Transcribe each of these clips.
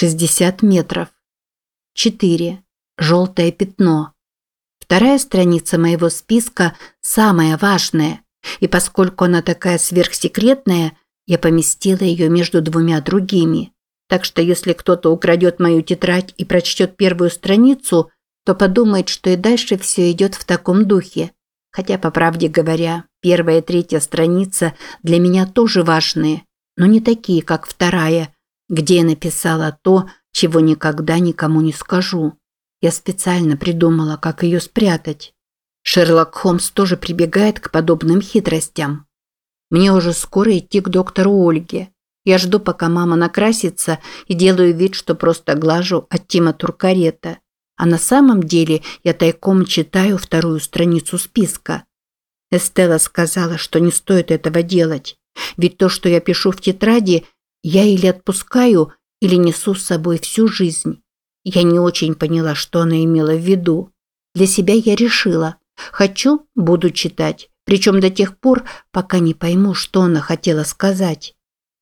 60 метров. 4. Желтое пятно. Вторая страница моего списка самая важная, и поскольку она такая сверхсекретная, я поместила ее между двумя другими. Так что если кто-то украдет мою тетрадь и прочтет первую страницу, то подумает, что и дальше все идет в таком духе. Хотя, по правде говоря, первая и третья страница для меня тоже важные, но не такие, как вторая, где я написала то, чего никогда никому не скажу. Я специально придумала, как ее спрятать. Шерлок Холмс тоже прибегает к подобным хитростям. Мне уже скоро идти к доктору Ольге. Я жду, пока мама накрасится, и делаю вид, что просто глажу от Тима Туркарета. А на самом деле я тайком читаю вторую страницу списка. Эстела сказала, что не стоит этого делать. Ведь то, что я пишу в тетради, я или отпускаю, или несу с собой всю жизнь. Я не очень поняла, что она имела в виду. Для себя я решила. Хочу – буду читать. Причем до тех пор, пока не пойму, что она хотела сказать.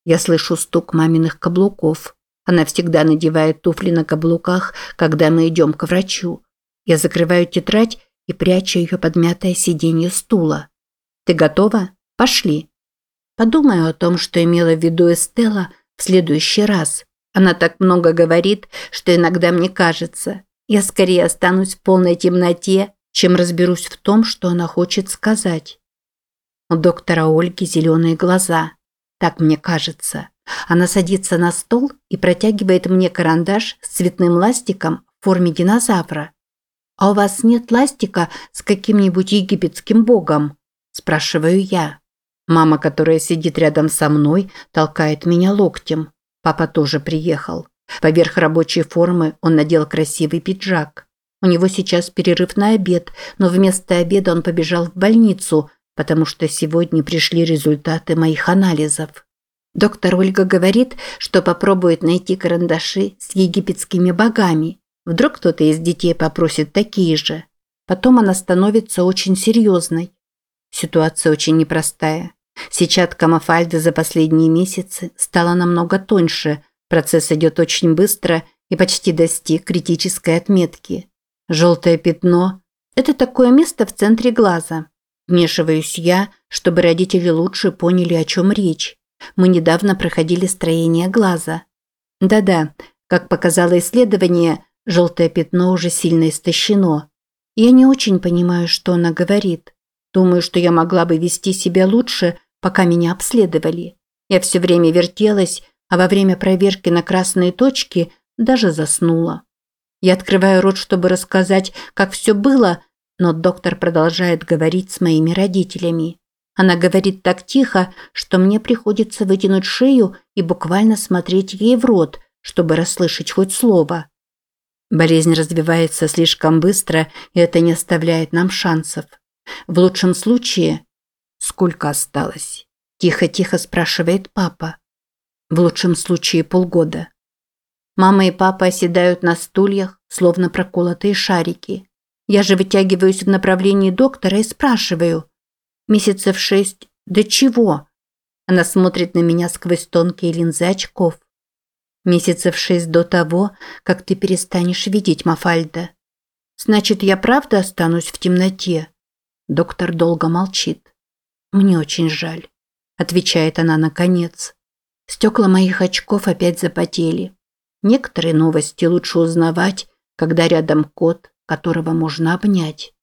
Я слышу стук маминых каблуков. Она всегда надевает туфли на каблуках, когда мы идем к врачу. Я закрываю тетрадь и прячу ее под мятое сиденье стула. «Ты готова? Пошли!» Подумаю о том, что имела в виду Эстела в следующий раз. Она так много говорит, что иногда мне кажется, я скорее останусь в полной темноте, чем разберусь в том, что она хочет сказать. У доктора Ольги зеленые глаза. Так мне кажется. Она садится на стол и протягивает мне карандаш с цветным ластиком в форме динозавра. «А у вас нет ластика с каким-нибудь египетским богом?» – спрашиваю я. Мама, которая сидит рядом со мной, толкает меня локтем. Папа тоже приехал. Поверх рабочей формы он надел красивый пиджак. У него сейчас перерыв на обед, но вместо обеда он побежал в больницу, потому что сегодня пришли результаты моих анализов. Доктор Ольга говорит, что попробует найти карандаши с египетскими богами. Вдруг кто-то из детей попросит такие же. Потом она становится очень серьезной. Ситуация очень непростая. Сетчатка Мафальды за последние месяцы стала намного тоньше, процесс идет очень быстро и почти достиг критической отметки. Желтое пятно – это такое место в центре глаза. Вмешиваюсь я, чтобы родители лучше поняли, о чем речь. Мы недавно проходили строение глаза. Да-да, как показало исследование, желтое пятно уже сильно истощено. Я не очень понимаю, что она говорит. Думаю, что я могла бы вести себя лучше, пока меня обследовали. Я все время вертелась, а во время проверки на красные точки даже заснула. Я открываю рот, чтобы рассказать, как все было, но доктор продолжает говорить с моими родителями. Она говорит так тихо, что мне приходится вытянуть шею и буквально смотреть ей в рот, чтобы расслышать хоть слово. Болезнь развивается слишком быстро, и это не оставляет нам шансов. В лучшем случае «Сколько осталось?» – тихо-тихо спрашивает папа. В лучшем случае полгода. Мама и папа оседают на стульях, словно проколотые шарики. Я же вытягиваюсь в направлении доктора и спрашиваю. Месяцев шесть. До чего? Она смотрит на меня сквозь тонкие линзы очков. Месяцев шесть до того, как ты перестанешь видеть Мафальда. Значит, я правда останусь в темноте? Доктор долго молчит. Мне очень жаль, отвечает она наконец. Стекла моих очков опять запотели. Некоторые новости лучше узнавать, когда рядом кот, которого можно обнять.